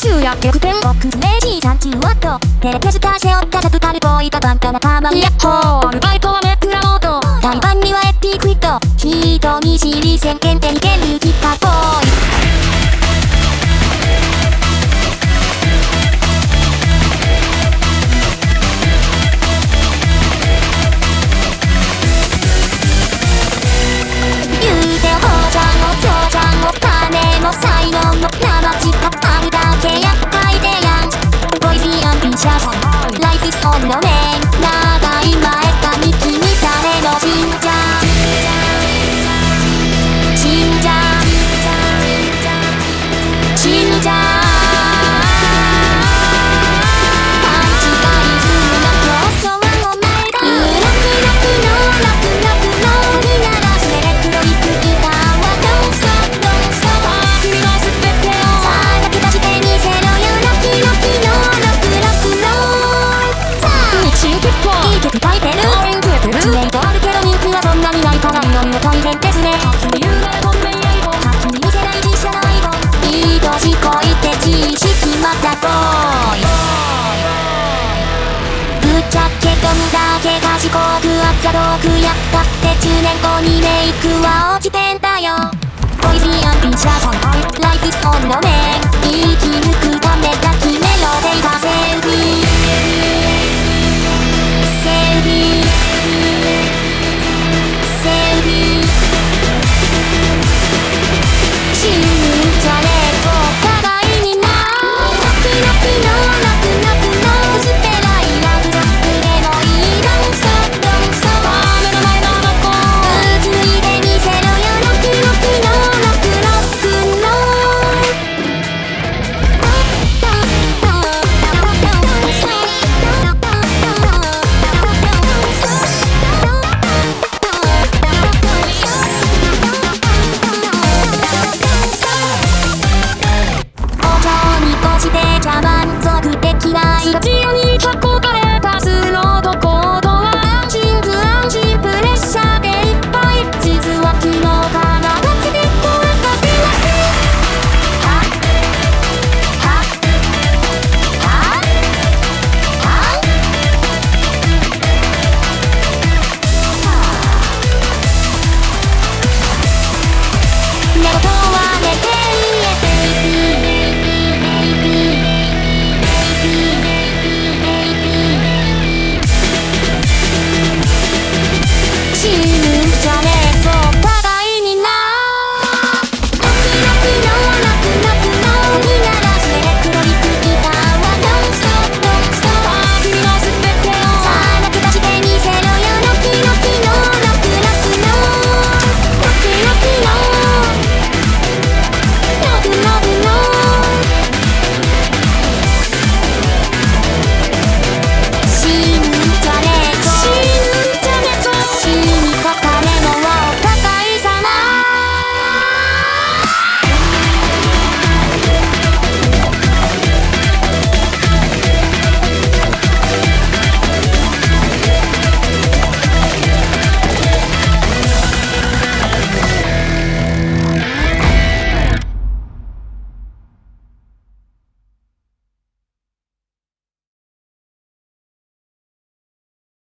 昼夜逆転ボックス名人んちワットとてれスずか背おったさブカるボーイカバンと仲間にやっほーアルバイトはめくらおうと No. 邪道くやったって中年後にメイクを